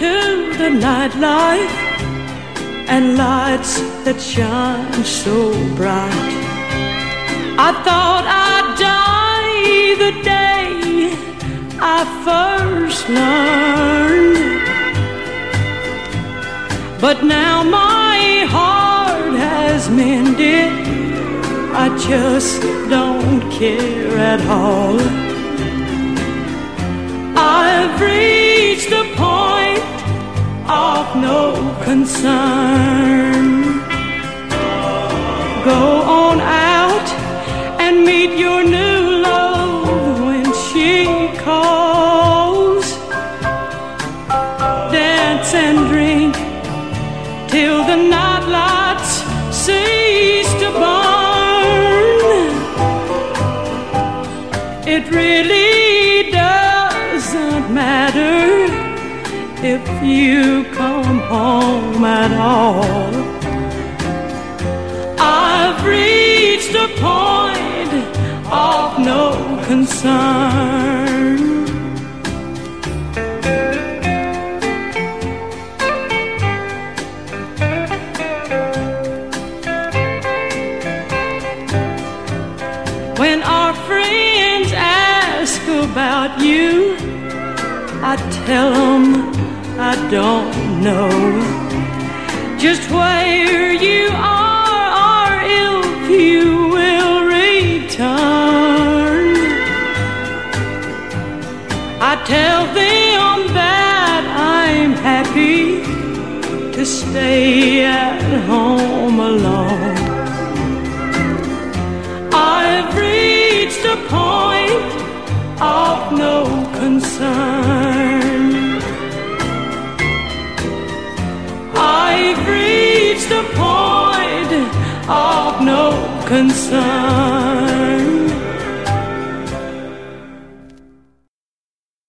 to the nightlife and lights that shine so bright. I thought I'd die the day I first learned. But now my heart has mended. I just don't care at all. I've concern. Go on out and meet your new love when she calls. Dance and drink till the night lights cease to burn. It really if you come home at all. I've reached a point of no concern. When our friends ask about you, I tell them I don't know just where you are or if you will return. I tell them that I'm happy to stay at home alone. I've reached a point of no concern. Reached